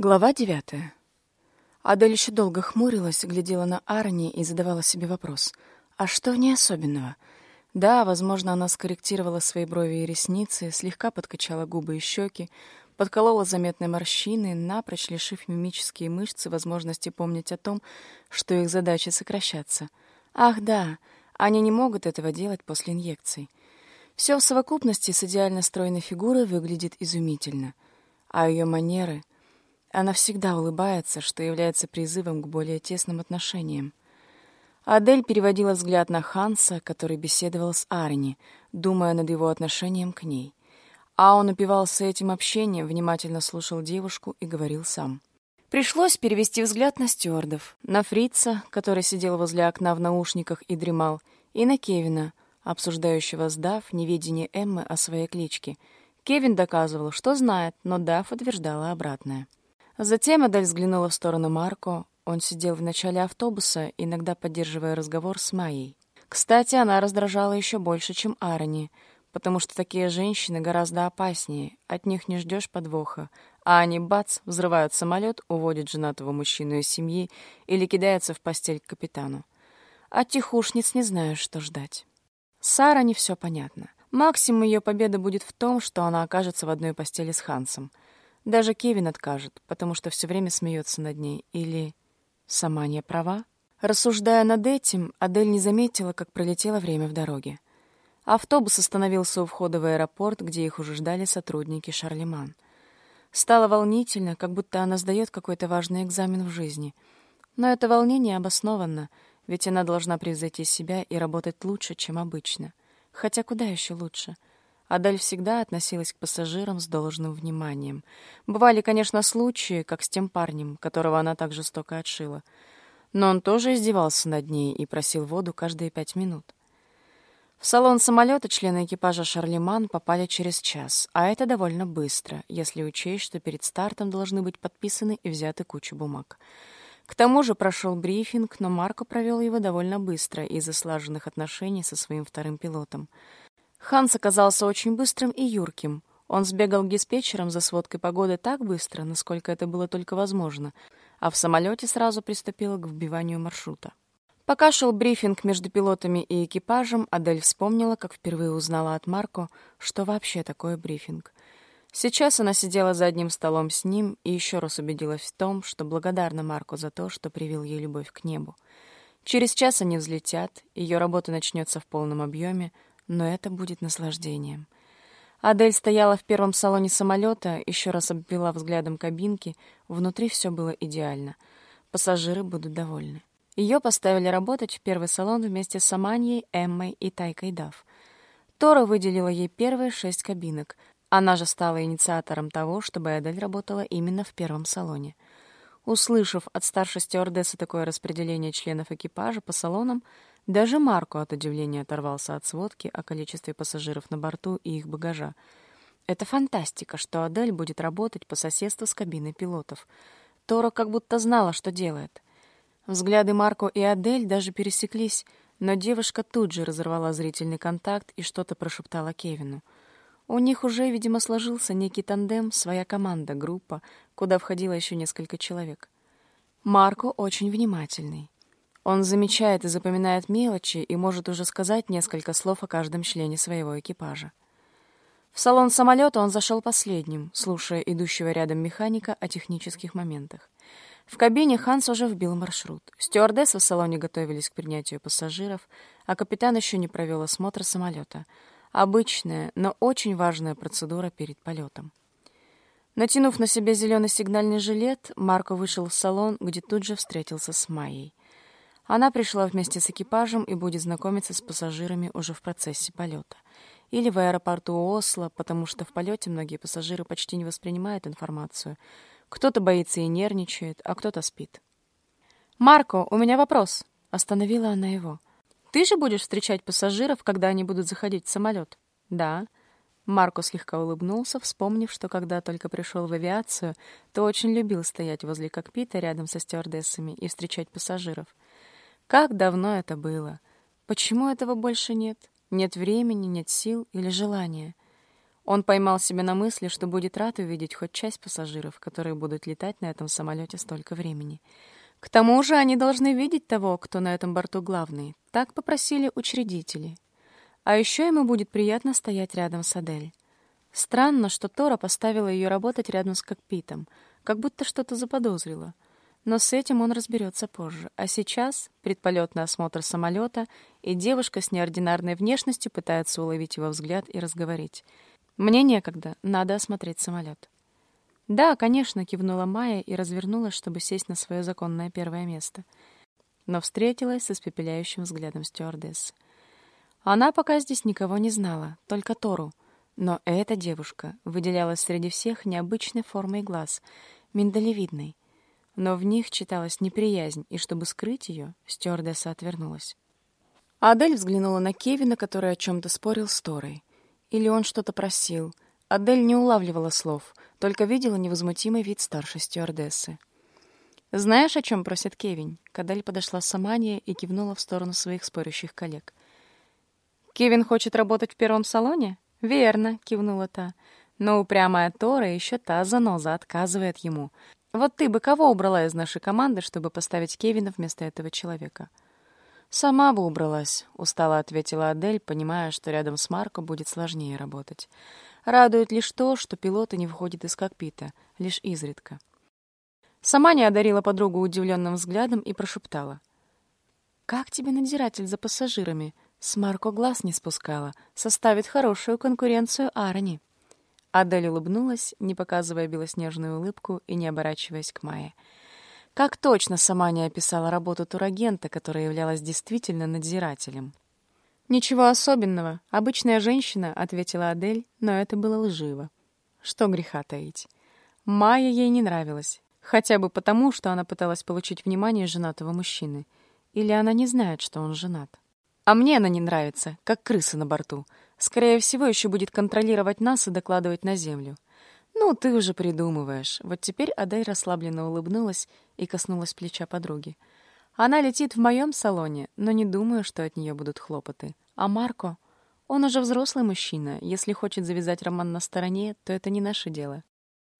Глава девятая. Адель еще долго хмурилась, глядела на Арни и задавала себе вопрос. А что в ней особенного? Да, возможно, она скорректировала свои брови и ресницы, слегка подкачала губы и щеки, подколола заметные морщины, напрочь лишив мимические мышцы возможности помнить о том, что их задача сокращаться. Ах, да, они не могут этого делать после инъекций. Все в совокупности с идеально стройной фигурой выглядит изумительно. А ее манеры — она всегда улыбается, что является призывом к более тесным отношениям. Адель переводила взгляд на Ханса, который беседовал с Арни, думая над его отношением к ней. А он упивался этим общением, внимательно слушал девушку и говорил сам. Пришлось перевести взгляд на стюардов, на Фрица, который сидел возле окна в наушниках и дремал, и на Кевина, обсуждающего с Дав неведение Эммы о своей кличке. Кевин доказывал, что знает, но Дав утверждала обратное. Затем Адель взглянула в сторону Марко. Он сидел в начале автобуса, иногда поддерживая разговор с Майей. Кстати, она раздражала еще больше, чем Арни, потому что такие женщины гораздо опаснее, от них не ждешь подвоха, а они, бац, взрывают самолет, уводят женатого мужчину из семьи или кидаются в постель к капитану. От тихушниц не знаю, что ждать. Сара не все понятно. Максимум ее победы будет в том, что она окажется в одной постели с Хансом — даже Кевин откажет, потому что все время смеется над ней. Или сама не права? Рассуждая над этим, Адель не заметила, как пролетело время в дороге. Автобус остановился у входа в аэропорт, где их уже ждали сотрудники Шарлеман. Стало волнительно, как будто она сдает какой-то важный экзамен в жизни. Но это волнение обоснованно, ведь она должна превзойти себя и работать лучше, чем обычно. Хотя куда еще лучше — Адель всегда относилась к пассажирам с должным вниманием. Бывали, конечно, случаи, как с тем парнем, которого она так жестоко отшила. Но он тоже издевался над ней и просил воду каждые пять минут. В салон самолета члены экипажа «Шарлеман» попали через час, а это довольно быстро, если учесть, что перед стартом должны быть подписаны и взяты куча бумаг. К тому же прошел брифинг, но Марко провел его довольно быстро из-за слаженных отношений со своим вторым пилотом — Ханс оказался очень быстрым и юрким. Он сбегал к диспетчерам за сводкой погоды так быстро, насколько это было только возможно, а в самолете сразу приступила к вбиванию маршрута. Пока шел брифинг между пилотами и экипажем, Адель вспомнила, как впервые узнала от Марко, что вообще такое брифинг. Сейчас она сидела за одним столом с ним и еще раз убедилась в том, что благодарна Марко за то, что привил ей любовь к небу. Через час они взлетят, ее работа начнется в полном объеме, но это будет наслаждением. Адель стояла в первом салоне самолета, еще раз обвела взглядом кабинки. Внутри все было идеально. Пассажиры будут довольны. Ее поставили работать в первый салон вместе с Аманьей, Эммой и Тайкой Дав. Тора выделила ей первые шесть кабинок. Она же стала инициатором того, чтобы Адель работала именно в первом салоне. Услышав от старшей стюардессы такое распределение членов экипажа по салонам, даже Марко от удивления оторвался от сводки о количестве пассажиров на борту и их багажа. Это фантастика, что Адель будет работать по соседству с кабиной пилотов. Тора как будто знала, что делает. Взгляды Марко и Адель даже пересеклись, но девушка тут же разорвала зрительный контакт и что-то прошептала Кевину. У них уже, видимо, сложился некий тандем, своя команда, группа, куда входило еще несколько человек. Марко очень внимательный. Он замечает и запоминает мелочи и может уже сказать несколько слов о каждом члене своего экипажа. В салон самолета он зашел последним, слушая идущего рядом механика о технических моментах. В кабине Ханс уже вбил маршрут. Стюардессы в салоне готовились к принятию пассажиров, а капитан еще не провел осмотр самолета. Обычная, но очень важная процедура перед полетом. Натянув на себе зеленый сигнальный жилет, Марко вышел в салон, где тут же встретился с Майей. Она пришла вместе с экипажем и будет знакомиться с пассажирами уже в процессе полета. Или в аэропорту Осло, потому что в полете многие пассажиры почти не воспринимают информацию. Кто-то боится и нервничает, а кто-то спит. «Марко, у меня вопрос!» — остановила она его. «Ты же будешь встречать пассажиров, когда они будут заходить в самолет?» «Да». Марко слегка улыбнулся, вспомнив, что когда только пришел в авиацию, то очень любил стоять возле кокпита рядом со стюардессами и встречать пассажиров — как давно это было? Почему этого больше нет? Нет времени, нет сил или желания? Он поймал себя на мысли, что будет рад увидеть хоть часть пассажиров, которые будут летать на этом самолете столько времени. К тому же они должны видеть того, кто на этом борту главный. Так попросили учредители. А еще ему будет приятно стоять рядом с Адель. Странно, что Тора поставила ее работать рядом с кокпитом, как будто что-то заподозрила. Но с этим он разберется позже. А сейчас предполетный осмотр самолета, и девушка с неординарной внешностью пытается уловить его взгляд и разговорить. Мне некогда, надо осмотреть самолет. Да, конечно, кивнула Майя и развернулась, чтобы сесть на свое законное первое место. Но встретилась с испепеляющим взглядом стюардессы. Она пока здесь никого не знала, только Тору. Но эта девушка выделялась среди всех необычной формой глаз, миндалевидной. Но в них читалась неприязнь, и чтобы скрыть ее, стюардесса отвернулась. Адель взглянула на Кевина, который о чем-то спорил с Торой. Или он что-то просил. Адель не улавливала слов, только видела невозмутимый вид старшей стюардессы. «Знаешь, о чем просит Кевин?» Кадель подошла с Амания и кивнула в сторону своих спорящих коллег. «Кевин хочет работать в первом салоне?» «Верно», — кивнула та. «Но упрямая Тора еще та заноза отказывает ему. Вот ты бы кого убрала из нашей команды, чтобы поставить Кевина вместо этого человека?» «Сама бы убралась», — устало ответила Адель, понимая, что рядом с Марко будет сложнее работать. Радует лишь то, что пилоты не выходят из кокпита, лишь изредка. Сама не одарила подругу удивленным взглядом и прошептала. «Как тебе надзиратель за пассажирами? С Марко глаз не спускала. Составит хорошую конкуренцию Арни». Адель улыбнулась, не показывая белоснежную улыбку и не оборачиваясь к Майе. Как точно сама не описала работу турагента, которая являлась действительно надзирателем? «Ничего особенного. Обычная женщина», — ответила Адель, но это было лживо. Что греха таить. Майя ей не нравилась. Хотя бы потому, что она пыталась получить внимание женатого мужчины. Или она не знает, что он женат. А мне она не нравится, как крыса на борту. Скорее всего, еще будет контролировать нас и докладывать на землю. «Ну, ты уже придумываешь». Вот теперь Адай расслабленно улыбнулась и коснулась плеча подруги. «Она летит в моем салоне, но не думаю, что от нее будут хлопоты. А Марко? Он уже взрослый мужчина. Если хочет завязать роман на стороне, то это не наше дело».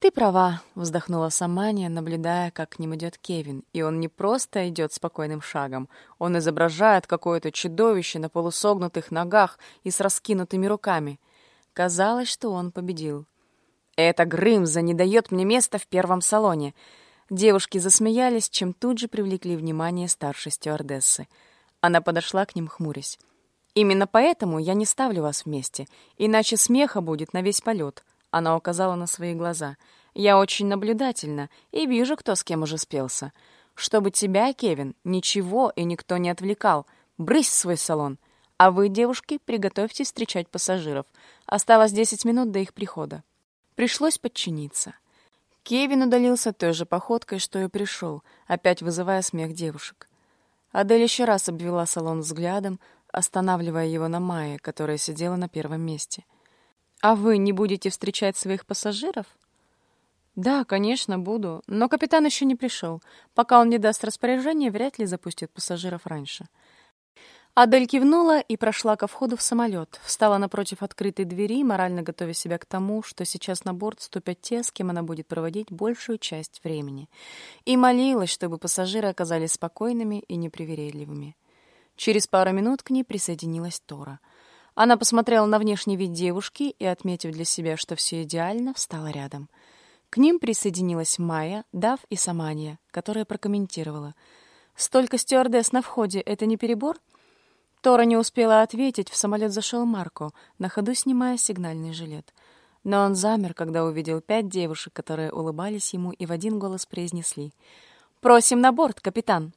«Ты права», — вздохнула Самания, наблюдая, как к ним идет Кевин. И он не просто идет спокойным шагом. Он изображает какое-то чудовище на полусогнутых ногах и с раскинутыми руками. Казалось, что он победил. «Эта Грымза не дает мне места в первом салоне». Девушки засмеялись, чем тут же привлекли внимание старшей стюардессы. Она подошла к ним, хмурясь. «Именно поэтому я не ставлю вас вместе, иначе смеха будет на весь полет», — она указала на свои глаза. «Я очень наблюдательна и вижу, кто с кем уже спелся. Чтобы тебя, Кевин, ничего и никто не отвлекал. Брысь в свой салон. А вы, девушки, приготовьтесь встречать пассажиров. Осталось десять минут до их прихода». Пришлось подчиниться. Кевин удалился той же походкой, что и пришел, опять вызывая смех девушек. Адель еще раз обвела салон взглядом, останавливая его на Майе, которая сидела на первом месте. «А вы не будете встречать своих пассажиров?» «Да, конечно, буду. Но капитан еще не пришел. Пока он не даст распоряжение, вряд ли запустит пассажиров раньше». Адель кивнула и прошла ко входу в самолет, встала напротив открытой двери, морально готовя себя к тому, что сейчас на борт ступят те, с кем она будет проводить большую часть времени, и молилась, чтобы пассажиры оказались спокойными и непривередливыми. Через пару минут к ней присоединилась Тора. Она посмотрела на внешний вид девушки и, отметив для себя, что все идеально, встала рядом. К ним присоединилась Майя, Дав и Самания, которая прокомментировала. «Столько стюардесс на входе — это не перебор?» Тора не успела ответить, в самолет зашел Марко, на ходу снимая сигнальный жилет. Но он замер, когда увидел пять девушек, которые улыбались ему и в один голос произнесли «Просим на борт, капитан!».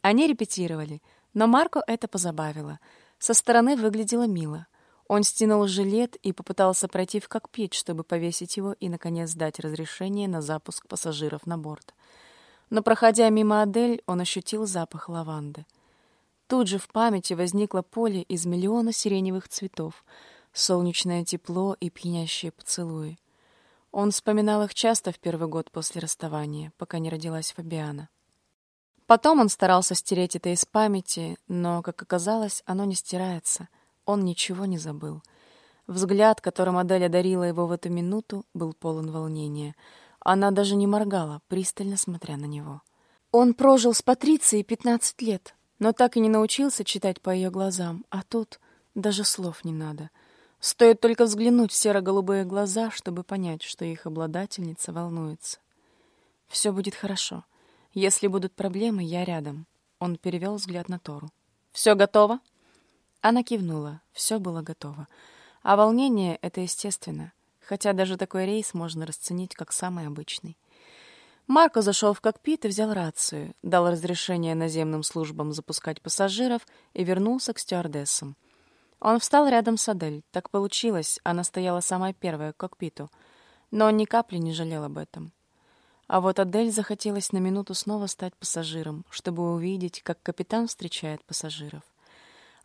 Они репетировали, но Марко это позабавило. Со стороны выглядело мило. Он стянул жилет и попытался пройти в кокпит, чтобы повесить его и, наконец, дать разрешение на запуск пассажиров на борт. Но, проходя мимо Адель, он ощутил запах лаванды. Тут же в памяти возникло поле из миллиона сиреневых цветов, солнечное тепло и пьянящие поцелуи. Он вспоминал их часто в первый год после расставания, пока не родилась Фабиана. Потом он старался стереть это из памяти, но, как оказалось, оно не стирается. Он ничего не забыл. Взгляд, которым Адель одарила его в эту минуту, был полон волнения. Она даже не моргала, пристально смотря на него. Он прожил с Патрицией пятнадцать лет, но так и не научился читать по ее глазам, а тут даже слов не надо. Стоит только взглянуть в серо-голубые глаза, чтобы понять, что их обладательница волнуется. «Все будет хорошо. Если будут проблемы, я рядом». Он перевел взгляд на Тору. «Все готово?» Она кивнула. Все было готово. А волнение — это естественно, хотя даже такой рейс можно расценить как самый обычный. Марко зашел в кокпит и взял рацию, дал разрешение наземным службам запускать пассажиров и вернулся к стюардессам. Он встал рядом с Адель. Так получилось, она стояла самая первая к кокпиту. Но он ни капли не жалел об этом. А вот Адель захотелось на минуту снова стать пассажиром, чтобы увидеть, как капитан встречает пассажиров.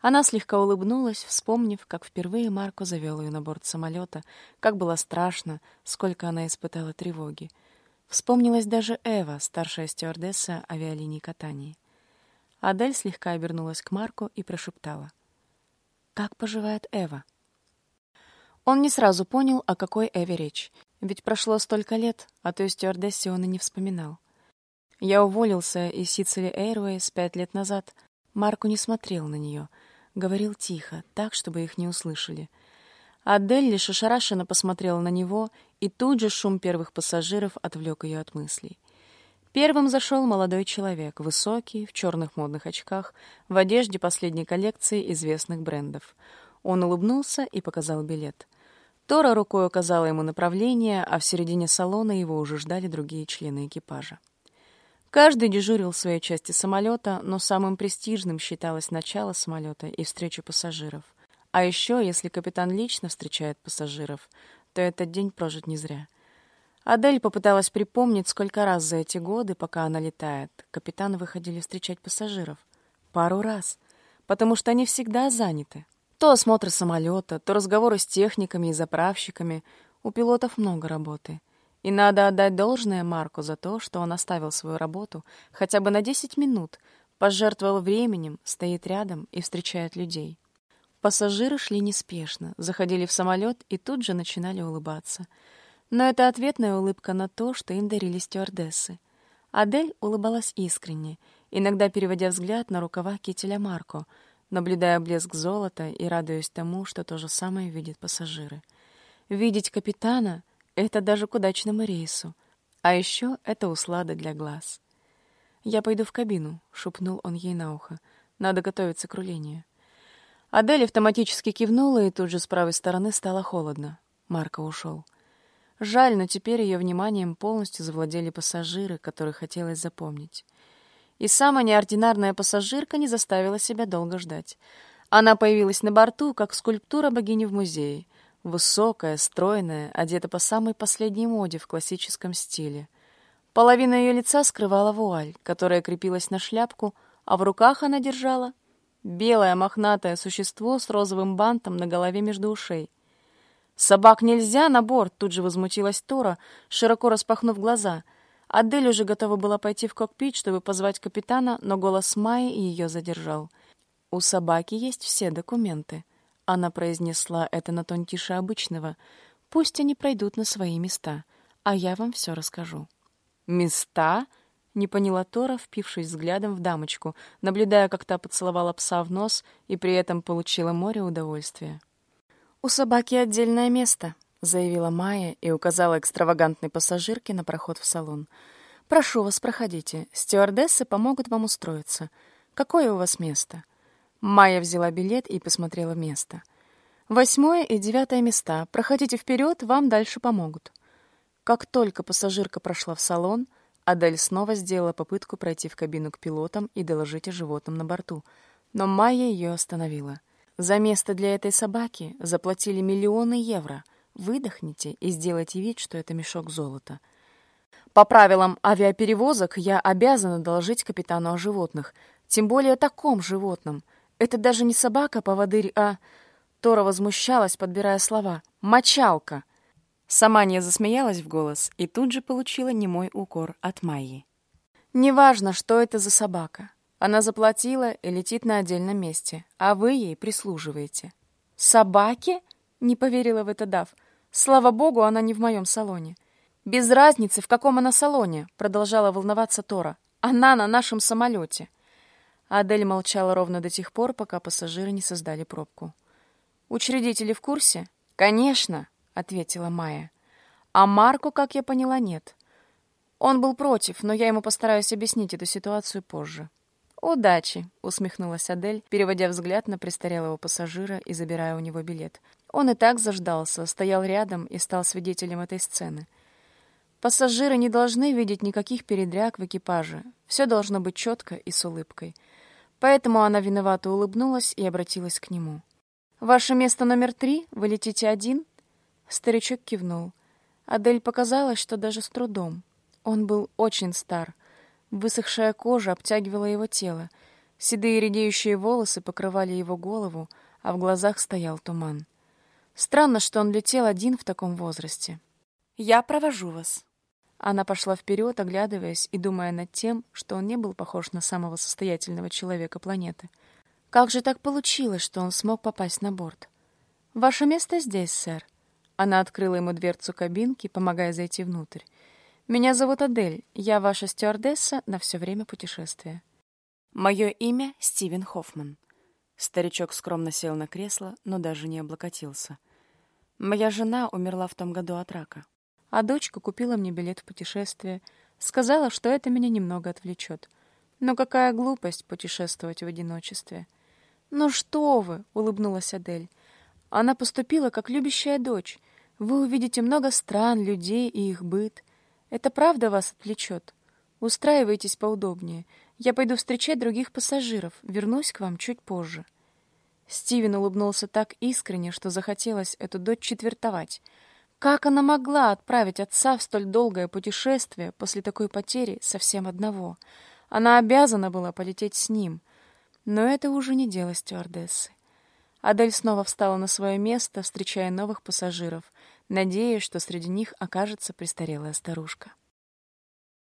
Она слегка улыбнулась, вспомнив, как впервые Марко завел ее на борт самолета, как было страшно, сколько она испытала тревоги. Вспомнилась даже Эва, старшая стюардесса авиалинии катания. Адель слегка обернулась к Марку и прошептала. «Как поживает Эва?» Он не сразу понял, о какой Эве речь, ведь прошло столько лет, а той стюардессе он и не вспоминал. Я уволился из Сицили Airways пять лет назад. Марку не смотрел на нее — Говорил тихо, так, чтобы их не услышали. Адель лишь ошарашенно посмотрела на него, и тут же шум первых пассажиров отвлек ее от мыслей. Первым зашел молодой человек, высокий, в черных модных очках, в одежде последней коллекции известных брендов. Он улыбнулся и показал билет. Тора рукой указала ему направление, а в середине салона его уже ждали другие члены экипажа. Каждый дежурил в своей части самолета, но самым престижным считалось начало самолета и встреча пассажиров. А еще, если капитан лично встречает пассажиров, то этот день прожит не зря. Адель попыталась припомнить, сколько раз за эти годы, пока она летает, капитаны выходили встречать пассажиров. Пару раз. Потому что они всегда заняты. То осмотр самолета, то разговоры с техниками и заправщиками. У пилотов много работы. И надо отдать должное Марку за то, что он оставил свою работу хотя бы на 10 минут, пожертвовал временем, стоит рядом и встречает людей. Пассажиры шли неспешно, заходили в самолет и тут же начинали улыбаться. Но это ответная улыбка на то, что им дарили стюардессы. Адель улыбалась искренне, иногда переводя взгляд на рукава кителя Марко, наблюдая блеск золота и радуясь тому, что то же самое видят пассажиры. Видеть капитана это даже к удачному рейсу. А еще это услада для глаз. «Я пойду в кабину», — шепнул он ей на ухо. «Надо готовиться к рулению». Адель автоматически кивнула, и тут же с правой стороны стало холодно. Марко ушел. Жаль, но теперь ее вниманием полностью завладели пассажиры, которых хотелось запомнить. И самая неординарная пассажирка не заставила себя долго ждать. Она появилась на борту, как скульптура богини в музее — Высокая, стройная, одета по самой последней моде в классическом стиле. Половина ее лица скрывала вуаль, которая крепилась на шляпку, а в руках она держала белое мохнатое существо с розовым бантом на голове между ушей. «Собак нельзя на борт!» — тут же возмутилась Тора, широко распахнув глаза. Адель уже готова была пойти в кокпит, чтобы позвать капитана, но голос Майи ее задержал. «У собаки есть все документы». Она произнесла это на тон тише обычного. «Пусть они пройдут на свои места, а я вам все расскажу». «Места?» — не поняла Тора, впившись взглядом в дамочку, наблюдая, как та поцеловала пса в нос и при этом получила море удовольствия. «У собаки отдельное место», — заявила Майя и указала экстравагантной пассажирке на проход в салон. «Прошу вас, проходите. Стюардессы помогут вам устроиться. Какое у вас место?» Майя взяла билет и посмотрела место. «Восьмое и девятое места. Проходите вперед, вам дальше помогут». Как только пассажирка прошла в салон, Адель снова сделала попытку пройти в кабину к пилотам и доложить о животном на борту, но Майя ее остановила. «За место для этой собаки заплатили миллионы евро. Выдохните и сделайте вид, что это мешок золота». По правилам авиаперевозок я обязана доложить капитану о животных, тем более о таком животном — это даже не собака-поводырь, а... Тора возмущалась, подбирая слова. «Мочалка!» Сама не засмеялась в голос и тут же получила немой укор от Майи. «Неважно, что это за собака. Она заплатила и летит на отдельном месте, а вы ей прислуживаете». «Собаки?» Не поверила в это Дав. Слава богу, она не в моем салоне. Без разницы, в каком она салоне, продолжала волноваться Тора. Она на нашем самолете. Адель молчала ровно до тех пор, пока пассажиры не создали пробку. «Учредители в курсе?» «Конечно», — ответила Майя. «А Марку, как я поняла, нет. Он был против, но я ему постараюсь объяснить эту ситуацию позже». «Удачи», — усмехнулась Адель, переводя взгляд на престарелого пассажира и забирая у него билет. Он и так заждался, стоял рядом и стал свидетелем этой сцены. Пассажиры не должны видеть никаких передряг в экипаже. Все должно быть четко и с улыбкой. Поэтому она виновато улыбнулась и обратилась к нему. «Ваше место номер три? Вы летите один?» Старичок кивнул. Адель показалось, что даже с трудом. Он был очень стар. Высохшая кожа обтягивала его тело. Седые редеющие волосы покрывали его голову, а в глазах стоял туман. Странно, что он летел один в таком возрасте. «Я провожу вас». Она пошла вперед, оглядываясь и думая над тем, что он не был похож на самого состоятельного человека планеты. Как же так получилось, что он смог попасть на борт? «Ваше место здесь, сэр». Она открыла ему дверцу кабинки, помогая зайти внутрь. «Меня зовут Адель. Я ваша стюардесса на все время путешествия». «Мое имя Стивен Хоффман». Старичок скромно сел на кресло, но даже не облокотился. «Моя жена умерла в том году от рака а дочка купила мне билет в путешествие. Сказала, что это меня немного отвлечет. Но какая глупость путешествовать в одиночестве. «Ну что вы!» — улыбнулась Адель. «Она поступила как любящая дочь. Вы увидите много стран, людей и их быт. Это правда вас отвлечет? Устраивайтесь поудобнее. Я пойду встречать других пассажиров. Вернусь к вам чуть позже». Стивен улыбнулся так искренне, что захотелось эту дочь четвертовать — как она могла отправить отца в столь долгое путешествие после такой потери совсем одного? Она обязана была полететь с ним. Но это уже не дело стюардессы. Адель снова встала на свое место, встречая новых пассажиров, надеясь, что среди них окажется престарелая старушка.